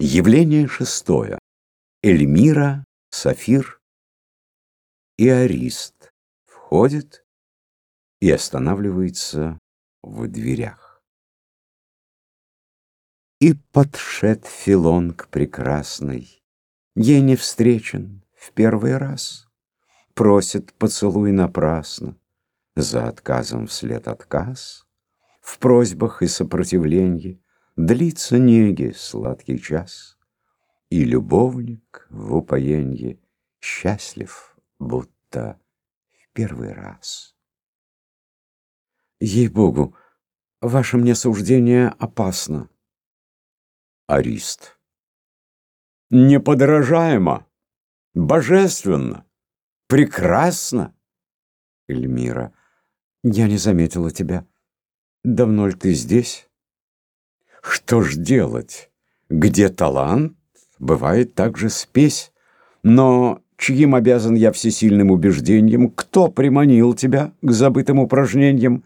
Явление шестое. Эльмира, Сафир и Арист входит и останавливается в дверях. И подшед Филон к прекрасной, Ей не встречен в первый раз, Просит поцелуй напрасно, За отказом вслед отказ, В просьбах и сопротивленье Длится неги сладкий час, И любовник в упоенье Счастлив, будто в первый раз. Ей-богу, ваше мне суждение опасно. Арист. Неподражаемо, божественно, прекрасно. Эльмира. Я не заметила тебя. Давно ли ты здесь? Что ж делать? Где талант, бывает также спесь. Но чьим обязан я всесильным убеждением? Кто приманил тебя к забытым упражнениям?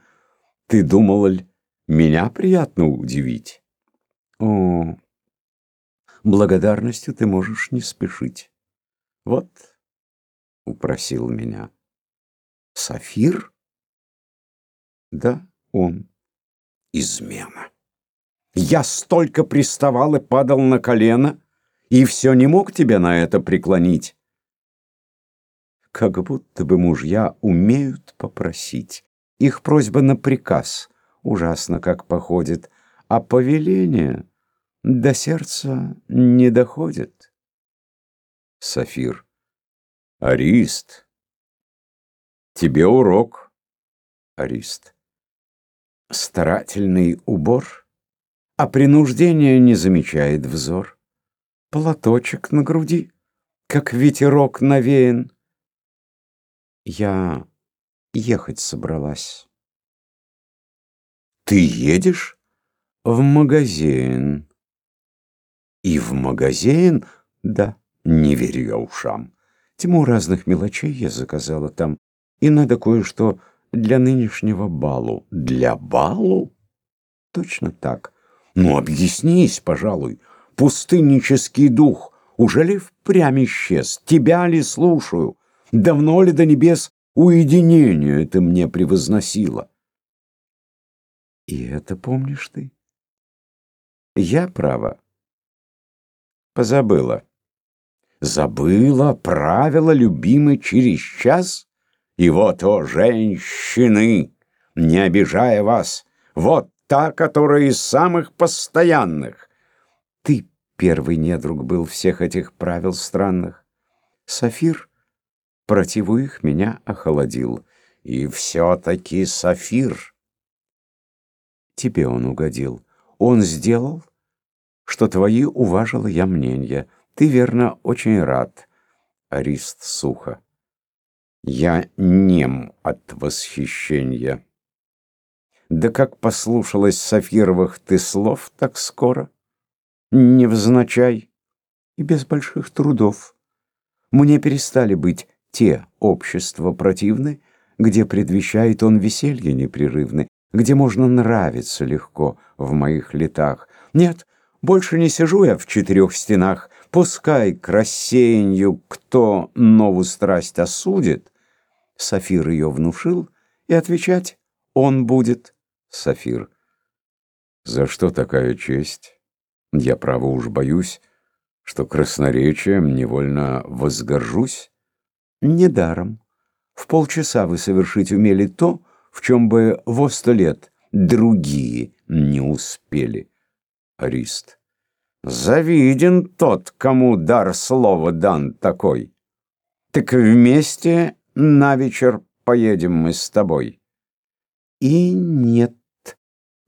Ты думал ли, меня приятно удивить? О, благодарностью ты можешь не спешить. Вот, упросил меня. Сафир? Да, он. Измена. Я столько приставал и падал на колено, и все не мог тебя на это преклонить. Как будто бы мужья умеют попросить. Их просьба на приказ ужасно как походит, а повеление до сердца не доходит. Сафир. Арист. Тебе урок. Арист. Старательный убор — а принуждение не замечает взор. Платочек на груди, как ветерок навеян. Я ехать собралась. Ты едешь? В магазин. И в магазин? Да, не верю я ушам. Тьму разных мелочей я заказала там. И надо кое-что для нынешнего балу. Для балу? Точно так. Ну, объяснись, пожалуй, пустыннический дух, уже ли впрямь исчез? Тебя ли слушаю? Давно ли до небес уединение ты мне превозносила? И это помнишь ты? Я, право, позабыла. Забыла правила любимой через час? И вот, о, женщины, не обижая вас, вот та, которая из самых постоянных. Ты первый недруг был всех этих правил странных. Сафир, противу их, меня охладил. И все-таки Сафир. Тебе он угодил. Он сделал, что твои уважила я мненья. Ты, верно, очень рад. Арист сухо. Я нем от восхищения. Да как послушалась Сафировых ты слов так скоро, невзначай и без больших трудов. Мне перестали быть те общества противны, где предвещает он веселье непрерывны, где можно нравиться легко в моих летах. Нет, больше не сижу я в четырех стенах, пускай к рассеянию кто новую страсть осудит. Сафир ее внушил, и отвечать он будет. Сафир. За что такая честь? Я, право, уж боюсь, что красноречием невольно возгоржусь. Недаром. В полчаса вы совершить умели то, в чем бы во сто лет другие не успели. Арист. Завиден тот, кому дар слова дан такой. Так вместе на вечер поедем мы с тобой. И нет.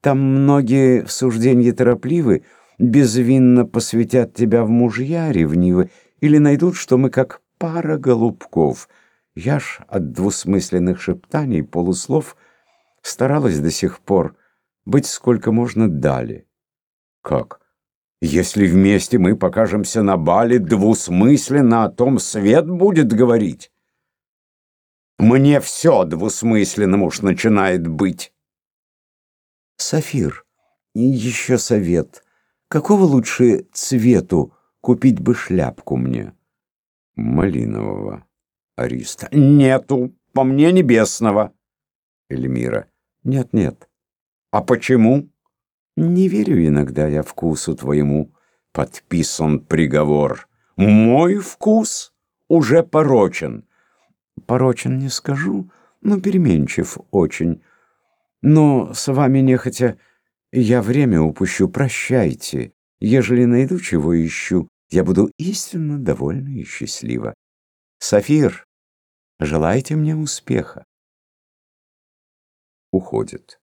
Там многие в суждении торопливы, безвинно посвятят тебя в мужья ревнивы или найдут, что мы как пара голубков. Я ж от двусмысленных шептаний, полуслов старалась до сих пор быть сколько можно дали. Как? Если вместе мы покажемся на бале, двусмысленно о том свет будет говорить? Мне все двусмысленным уж начинает быть. Сафир, и еще совет. какого лучше цвету купить бы шляпку мне? Малинового. Ариста. Нету, по мне небесного. Эльмира. Нет, нет. А почему? Не верю иногда я вкусу твоему. Подписан приговор. Мой вкус уже порочен. Порочен не скажу, но переменчив очень. Но с вами нехотя я время упущу, прощайте. Ежели найду, чего ищу, я буду истинно довольна и счастлива. Сафир, желайте мне успеха. Уходит.